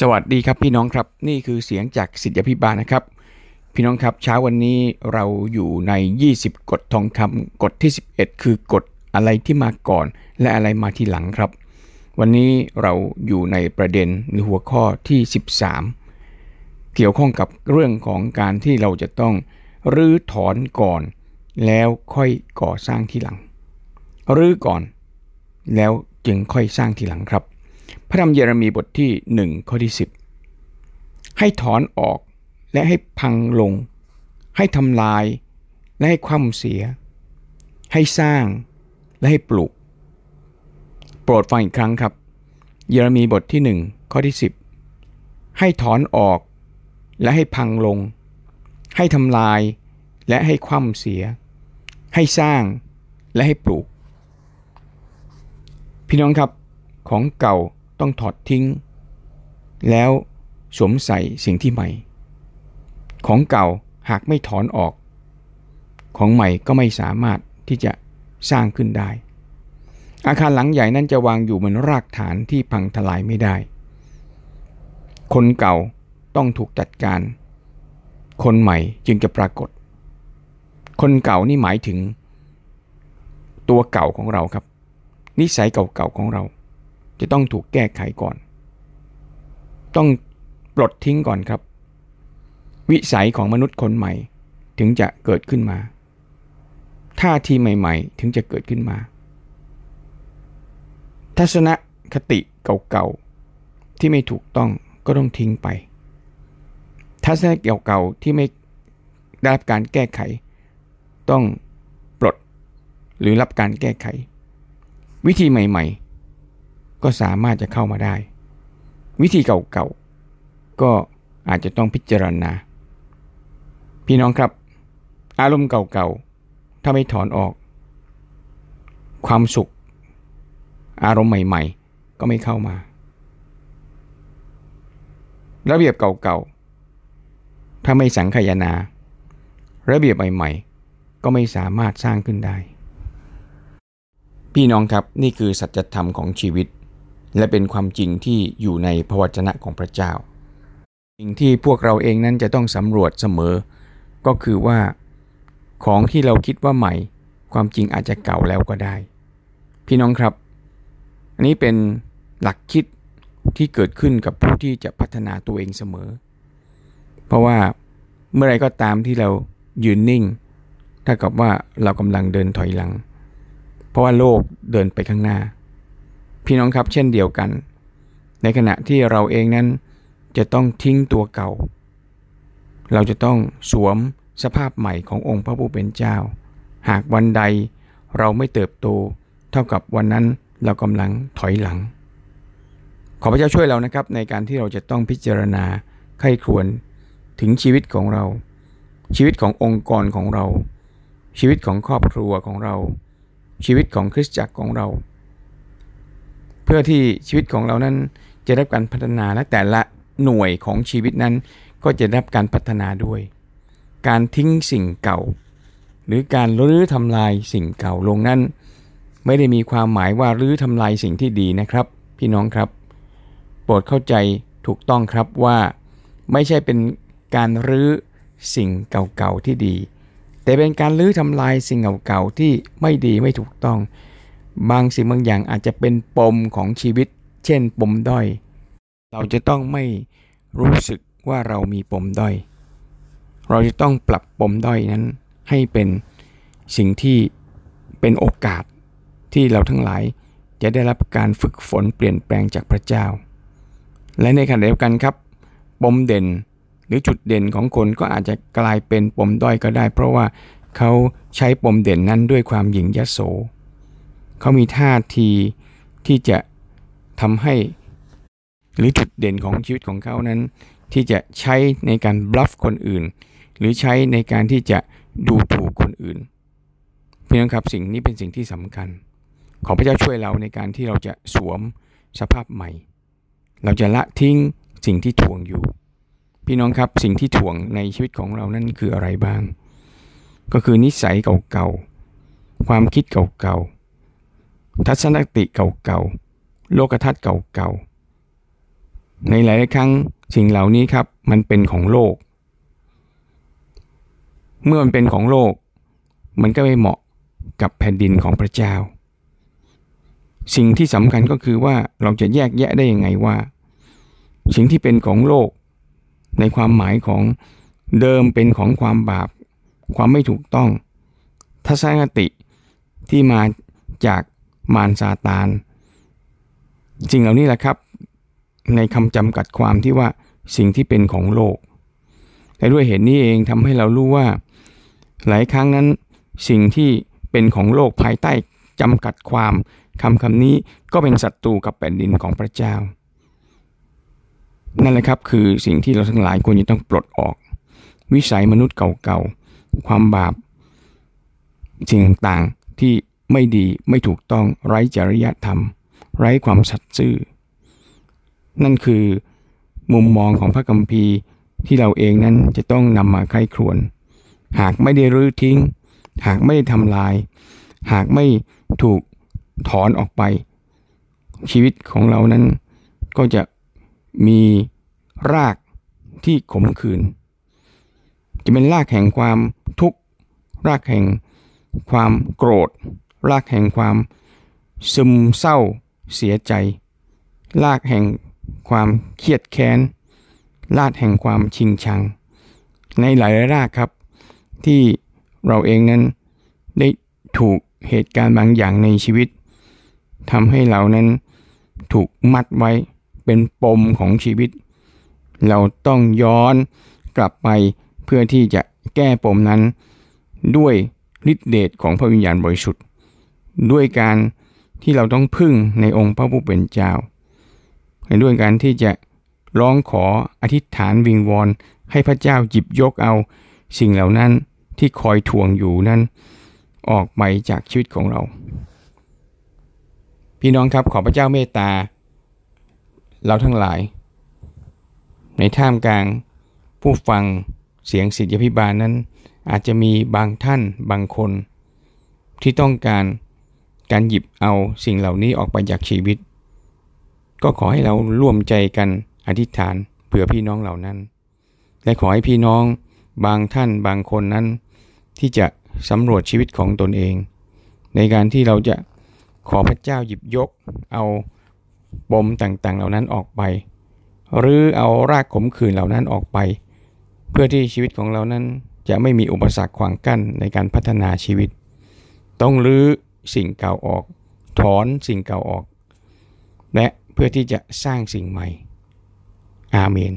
สวัสดีครับพี่น้องครับนี่คือเสียงจากสิทธิพิบาลนะครับ พี่น้องครับเช้าวันนี้เราอยู่ใน 20 กฎทองคำกฎที่ 11 คือกฎอะไรที่มาก่อน และอะไรมาทีหลังครับ วันนี้เราอยู่ในประเด็นหรือหัวข้อที่ 13 เกี่ยวข้องกับเรื่องของการที่เราจะต้องรื้อถอนก่อน แล้วค่อยก่อสร้างทีหลังรื้อก่อน แล้วจึงค่อยสร้างทีหลังครับ พระธรรมเยเรมีบทที่ 1 ข้อที่ 10 ให้ถอนออกและให้พังลง ให้ทำลายและให้คว่ำเสีย ให้สร้างและให้ปลูก โปรดฟังอีกครั้งครับ เยเรมีบทที่ 1 ข้อที่ 10 ให้ถอนออกและให้พังลง ให้ทำลายและให้คว่ำเสีย ให้สร้างและให้ปลูก พี่น้องครับของเก่า ต้องถอดทิ้ง แล้วสวมใส่สิ่งที่ใหม่ ของเก่าหากไม่ถอนออก ของใหม่ก็ไม่สามารถที่จะสร้างขึ้นได้ อาคารหลังใหญ่นั้นจะวางอยู่บนรากฐานที่พังทลายไม่ได้ คนเก่าต้องถูกจัดการ คนใหม่จึงจะปรากฏ คนเก่านี่หมายถึง ตัวเก่าของเราครับ นิสัยเก่าๆของเรา จะต้องถูกแก้ไขก่อน ต้องปลดทิ้งก่อนครับ วิสัยของมนุษย์คนใหม่ถึงจะเกิดขึ้นมาท่าทีใหม่ ๆ ถึงจะเกิดขึ้นมา ทัศนคติเก่าๆที่ไม่ถูกต้องก็ต้องทิ้งไป ทัศนคติเก่าๆที่ไม่ได้รับการแก้ไข ต้องปลดหรือรับการแก้ไข วิธีใหม่ ๆ ก็สามารถจะเข้ามาได้ วิธีเก่าๆ ก็อาจจะต้องพิจารณา พี่น้องครับ อารมณ์เก่าๆ ถ้าไม่ถอนออก ความสุข อารมณ์ใหม่ๆ ก็ไม่เข้ามา ระเบียบเก่าๆ ถ้าไม่สังขยานา ระเบียบใหม่ๆ ก็ไม่สามารถสร้างขึ้นได้พี่น้องครับนี่คือสัจธรรมของชีวิต และเป็นความจริงที่อยู่ในพระวจนะของพระเจ้า สิ่งที่พวกเราเองนั้นจะต้องสำรวจเสมอ ก็คือว่าของที่เราคิดว่าใหม่ ความจริงอาจจะเก่าแล้วก็ได้ พี่น้องครับ อันนี้เป็นหลักคิดที่เกิดขึ้นกับผู้ที่จะพัฒนาตัวเองเสมอ เพราะว่าเมื่อไรก็ตามที่เรายืนนิ่งถ้ากับว่าเรากำลังเดินถอยหลัง เพราะว่าโลกเดินไปข้างหน้า พี่น้องครับเช่นเดียวกัน ในขณะที่เราเองนั้นจะต้องทิ้งตัวเก่า เราจะต้องสวมสภาพใหม่ขององค์พระผู้เป็นเจ้า หากวันใดเราไม่เติบโตเท่ากับวันนั้นเรากำลังถอยหลัง ขอพระเจ้าช่วยเรานะครับ ในการที่เราจะต้องพิจารณาไข้ควรถึงชีวิตของเรา ชีวิตขององค์กรของเรา ชีวิตของครอบครัวของเรา ชีวิตของคริสตจักรของเรา เพื่อที่ชีวิตของเรานั้นจะได้การพัฒนาและแต่ละหน่วยของชีวิตนั้น ก็จะได้การพัฒนาด้วย การทิ้งสิ่งเก่า หรือการรื้อทำลายสิ่งเก่าลงนั้น ไม่ได้มีความหมายว่ารื้อทำลายสิ่งที่ดีนะครับ พี่น้องครับ โปรดเข้าใจถูกต้องครับว่าไม่ใช่เป็นการรื้อสิ่งเก่าๆที่ดี แต่เป็นการรื้อทำลายสิ่งเก่าๆที่ไม่ดีไม่ถูกต้อง บางสิ่งบางอย่างอาจจะเป็นปมของชีวิต เช่น ปมด้อย เราจะต้องไม่รู้สึกว่าเรามีปมด้อย เราจะต้องปรับปมด้อยนั้นให้เป็นสิ่งที่เป็นโอกาสที่เราทั้งหลายจะได้รับการฝึกฝนเปลี่ยนแปลงจากพระเจ้า และในขณะเดียวกันครับ ปมเด่นหรือจุดเด่นของคนก็อาจจะกลายเป็นปมด้อยก็ได้ เพราะว่าเขาใช้ปมเด่นนั้นด้วยความหยิ่งยโส เขามีท่าทีที่จะทำให้ หรือจุดเด่นของชีวิตของเขานั้น ที่จะใช้ในการบลัฟคนอื่น หรือใช้ในการที่จะดูถูกคนอื่นพี่น้องครับสิ่งนี้เป็นสิ่งที่สำคัญ ขอพระเจ้าช่วยเราในการที่เราจะสวมสภาพใหม่ เราจะละทิ้งสิ่งที่ถ่วงอยู่ พี่น้องครับสิ่งที่ถ่วงในชีวิตของเรานั้นคืออะไรบ้าง ก็คือนิสัยเก่าๆความคิดเก่าๆ ทัศนคติเก่าๆ โลกทัศน์เก่าๆ ในในหลายๆครั้งสิ่งเหล่านี้ครับมันเป็นของโลก เมื่อมันเป็นของโลก มันก็ไม่เหมาะกับแผ่นดินของพระเจ้า สิ่งที่สำคัญก็คือว่าเราจะแยกแยะได้ยังไงว่า สิ่งที่เป็นของโลก ในความหมายของเดิมเป็นของความบาป ความไม่ถูกต้อง ทัศนคติที่มาจาก มารซาตานสิ่งเหล่านี้แหละครับ ในคำจำกัดความที่ว่าสิ่งที่เป็นของโลกและด้วยเหตุนี้เองทำให้เรารู้ว่า หลายครั้งนั้น สิ่งที่เป็นของโลกภายใต้จำกัดความคำคำนี้ก็เป็นศัตรูกับแผ่นดินของพระเจ้า นั่นแหละครับคือสิ่งที่เราทั้งหลายควรจะต้องปลดออก วิสัยมนุษย์เก่าๆความบาปสิ่งต่างๆที่ ไม่ดีไม่ถูกต้องไร้จริยธรรม ไร้ความสัตย์ซื่อ นั่นคือมุมมองของพระกัมภีร์ที่เราเองนั้นจะต้องนำมาใคร่ครวญหากไม่ได้รื้อทิ้ง หากไม่ได้ทำลาย หากไม่ถูกถอนออกไป ชีวิตของเรานั้นก็จะมีรากที่ขมขื่นจะเป็นรากแห่งความทุกข์ รากแห่งความโกรธ รากแห่งความซึมเศร้าเสียใจ รากแห่งความเครียดแค้น รากแห่งความชิงชัง ในหลายรากครับ ที่เราเองนั้นได้ถูกเหตุการณ์บางอย่างในชีวิตทำให้เรานั้นถูกมัดไว้เป็นปมของชีวิต เราต้องย้อนกลับไปเพื่อที่จะแก้ปมนั้น ด้วยฤทธิเดชของพระวิญญาณบริสุทธิ์ ด้วยการที่เราต้องพึ่งในองค์พระผู้เป็นเจ้าด้วยการที่จะร้องขออธิษฐานวิงวอนให้พระเจ้าหยิบยกเอาสิ่งเหล่านั้นที่คอยทวงอยู่นั้น ออกไปจากชีวิตของเรา พี่น้องครับขอพระเจ้าเมตตา เราทั้งหลาย ในท่ามกลางผู้ฟังเสียงสิทธิพิบาลนั้น อาจจะมีบางท่านบางคน ที่ต้องการ การหยิบเอาสิ่งเหล่านี้ออกไปจากชีวิต ก็ขอให้เราร่วมใจกันอธิษฐานเผื่อพี่น้องเหล่านั้น และขอให้พี่น้องบางท่านบางคนนั้น ที่จะสำรวจชีวิตของตนเอง ในการที่เราจะขอพระเจ้าหยิบยก เอาปมต่างๆ เหล่านั้นออกไป หรือเอารากขมขื่นเหล่านั้นออกไป เพื่อที่ชีวิตของเรานั้นจะไม่มีอุปสรรคขวางกั้นในการพัฒนาชีวิต ต้องรื้อ สิ่งเก่าออก ถอนสิ่งเก่าออก และเพื่อที่จะสร้างสิ่งใหม่ อาเมน